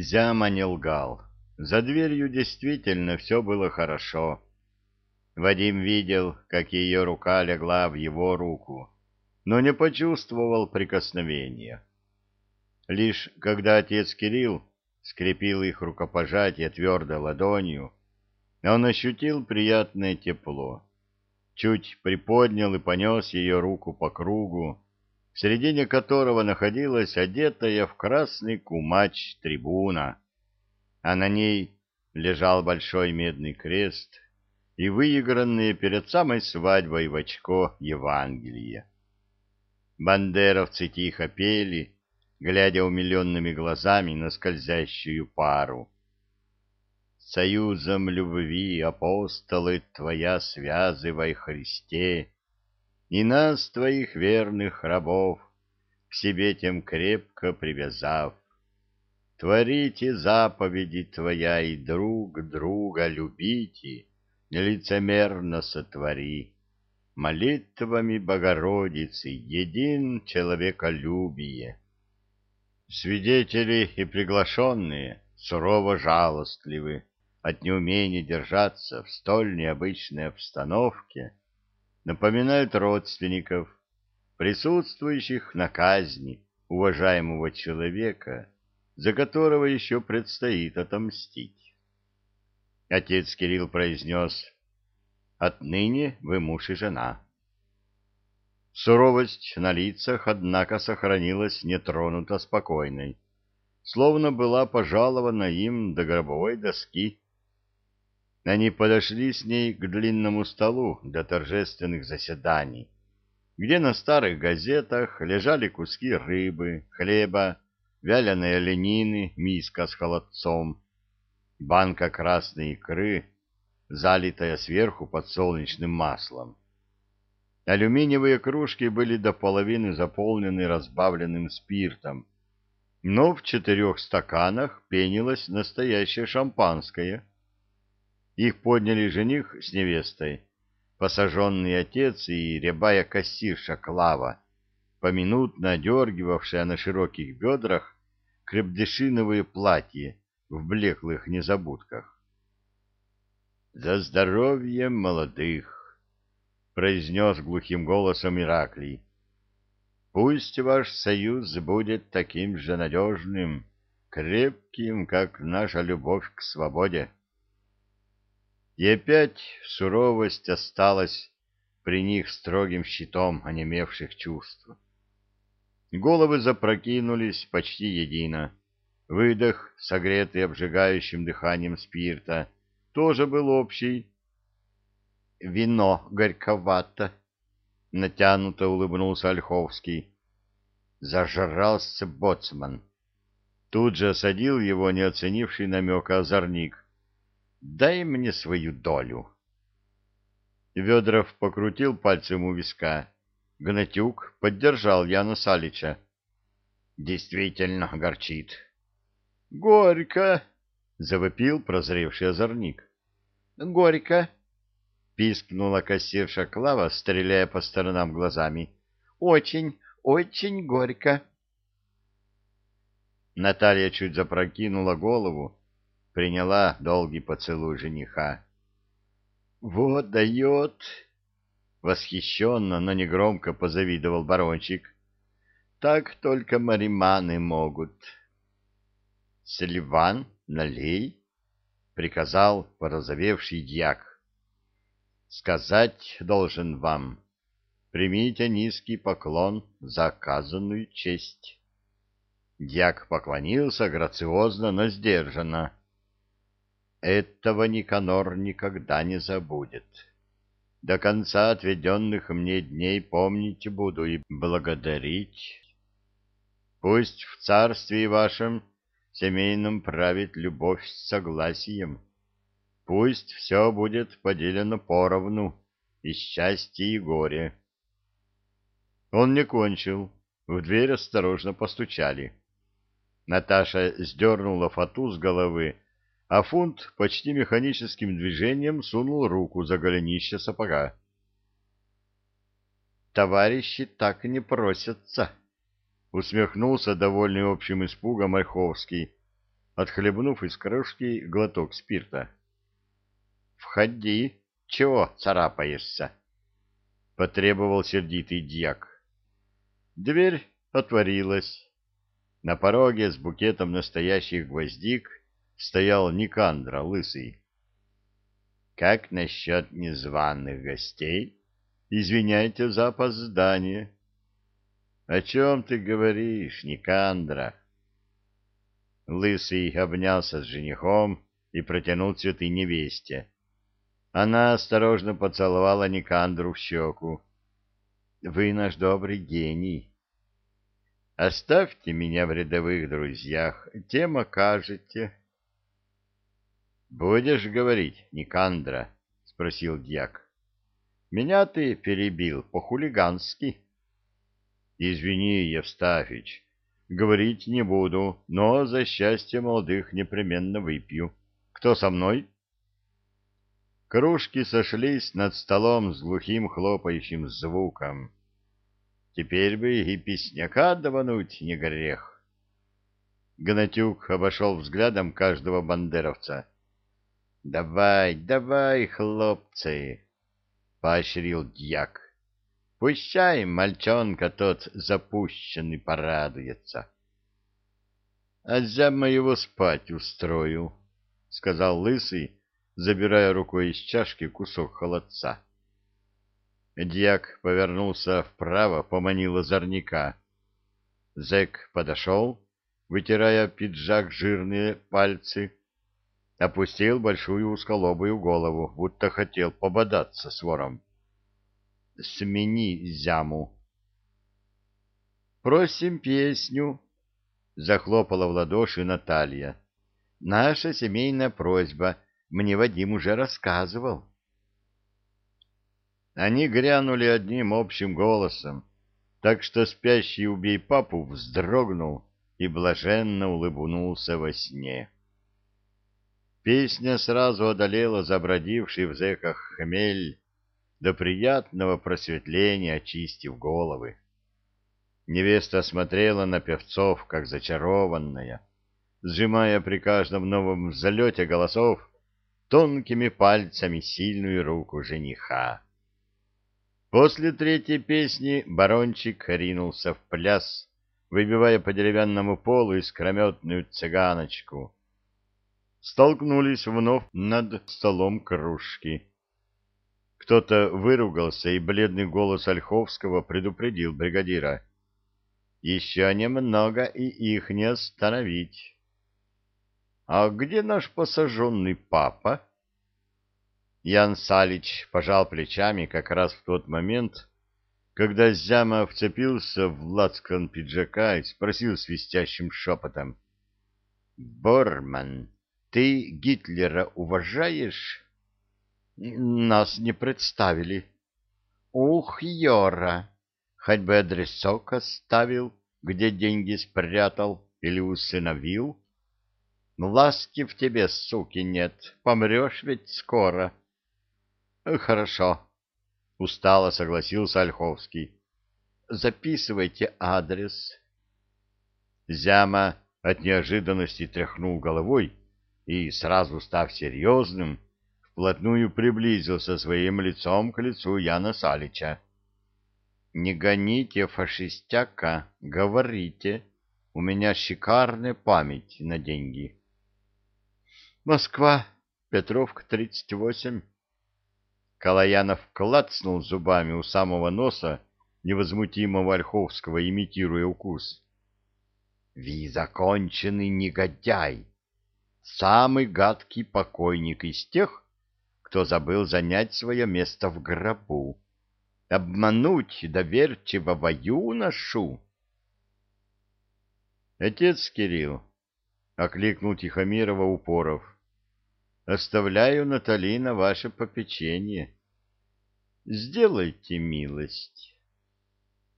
Зяма не лгал. За дверью действительно все было хорошо. Вадим видел, как ее рука легла в его руку, но не почувствовал прикосновения. Лишь когда отец Кирилл скрепил их рукопожатие твердой ладонью, он ощутил приятное тепло. Чуть приподнял и понес ее руку по кругу, в середине которого находилась одетая в красный кумач трибуна, а на ней лежал большой медный крест и выигранные перед самой свадьбой в очко Евангелие. Бандеровцы тихо пели, глядя умиленными глазами на скользящую пару. Союзом любви, апостолы, Твоя связывай, Христе, И нас, Твоих верных рабов, К себе тем крепко привязав. Творите заповеди Твоя и друг друга любите, Лицемерно сотвори. Молитвами Богородицы един человеколюбие. Свидетели и приглашенные сурово жалостливы от неумения держаться в столь необычной обстановке, напоминают родственников, присутствующих на казни уважаемого человека, за которого еще предстоит отомстить. Отец Кирилл произнес «Отныне вы муж и жена». Суровость на лицах, однако, сохранилась нетронуто спокойной, словно была пожалована им до гробовой доски. Они подошли с ней к длинному столу для торжественных заседаний, где на старых газетах лежали куски рыбы, хлеба, вяленой оленины, миска с холодцом, банка красной икры, залитая сверху подсолнечным маслом. Алюминиевые кружки были до половины заполнены разбавленным спиртом, но в четырех стаканах пенилось настоящее шампанское. Их подняли жених с невестой, посаженный отец и рябая кассирша Клава, поминутно одергивавшая на широких бедрах крепдешиновые платья в блеклых незабудках. «За здоровье молодых!» произнес глухим голосом Ираклий. Пусть ваш союз будет таким же надежным, крепким, как наша любовь к свободе. И опять суровость осталась при них строгим щитом онемевших чувств. Головы запрокинулись почти едино. Выдох, согретый обжигающим дыханием спирта, тоже был общий, вино горьковато, — натянуто улыбнулся Ольховский. Зажрался боцман. Тут же осадил его не оценивший намека озорник. — Дай мне свою долю. Ведров покрутил пальцем у виска. Гнатюк поддержал Яна Салича. — Действительно горчит. — Горько! — завопил прозревший озорник. — Горько! пискнула кассирша Клава, стреляя по сторонам глазами. Очень, очень горько. Наталья чуть запрокинула голову, приняла долгий поцелуй жениха. Вот дает! Восхищенно, но негромко позавидовал барончик. Так только мариманы могут. Сильван, налей, приказал порозовевший дьяк сказать должен вам, примите низкий поклон за оказанную честь. Дьяк поклонился грациозно, но сдержанно. Этого Никанор никогда не забудет. До конца отведенных мне дней помнить буду и благодарить. Пусть в царстве вашем семейном правит любовь с согласием Пусть все будет поделено поровну, и счастье, и горе. Он не кончил. В дверь осторожно постучали. Наташа сдернула фату с головы, а фунт почти механическим движением сунул руку за голенище сапога. «Товарищи так не просятся», — усмехнулся довольный общим испугом Ольховский отхлебнув из кружки глоток спирта. «Входи, чего царапаешься?» — потребовал сердитый дьяк. Дверь отворилась. На пороге с букетом настоящих гвоздик стоял Никандра, лысый. «Как насчет незваных гостей? Извиняйте за опоздание». «О чем ты говоришь, Никандра?» Лысый обнялся с женихом и протянул цветы невесте. Она осторожно поцеловала Никандру в щеку. «Вы наш добрый гений. Оставьте меня в рядовых друзьях, тем окажете». «Будешь говорить, Никандра?» — спросил дьяк. «Меня ты перебил по-хулигански». «Извини, Евстафич, говорить не буду, но за счастье молодых непременно выпью. Кто со мной? Кружки сошлись над столом с глухим хлопающим звуком. Теперь бы и песняка давануть не грех. Гнатюк обошел взглядом каждого бандеровца. — Давай, давай, хлопцы! — поощрил дьяк. Пущай мальчонка тот запущенный порадуется. — А зяма его спать устрою, — сказал лысый, забирая рукой из чашки кусок холодца. Дьяк повернулся вправо, поманил озорника. Зэк подошел, вытирая пиджак жирные пальцы, опустил большую узколобую голову, будто хотел пободаться с вором смени зяму. «Просим песню», — захлопала в ладоши Наталья. «Наша семейная просьба, мне Вадим уже рассказывал». Они грянули одним общим голосом, так что спящий убей папу вздрогнул и блаженно улыбнулся во сне. Песня сразу одолела забродивший в зэках хмель, до приятного просветления очистив головы. Невеста смотрела на певцов, как зачарованная, сжимая при каждом новом залете голосов тонкими пальцами сильную руку жениха. После третьей песни барончик ринулся в пляс, выбивая по деревянному полу искрометную цыганочку. Столкнулись вновь над столом кружки. Кто-то выругался, и бледный голос Ольховского предупредил бригадира. «Еще немного, и их не остановить». «А где наш посаженный папа?» Ян Салич пожал плечами как раз в тот момент, когда Зяма вцепился в лацкан пиджака и спросил свистящим шепотом. «Борман, ты Гитлера уважаешь?» Нас не представили. Ух, Йора, хоть бы адресок оставил, где деньги спрятал или усыновил. Ласки в тебе, суки, нет, помрешь ведь скоро. Хорошо, устало согласился Ольховский. Записывайте адрес. Зяма от неожиданности тряхнул головой и, сразу став серьезным, вплотную приблизился своим лицом к лицу Яна Салича. «Не гоните фашистяка, говорите, у меня шикарная память на деньги». «Москва, Петровка, 38». Калаянов клацнул зубами у самого носа невозмутимого Ольховского, имитируя укус. «Ви законченный негодяй! Самый гадкий покойник из тех, кто забыл занять свое место в гробу. Обмануть доверчивого юношу? Отец Кирилл, — окликнул Тихомирова Упоров, — оставляю Натали на ваше попечение. Сделайте милость.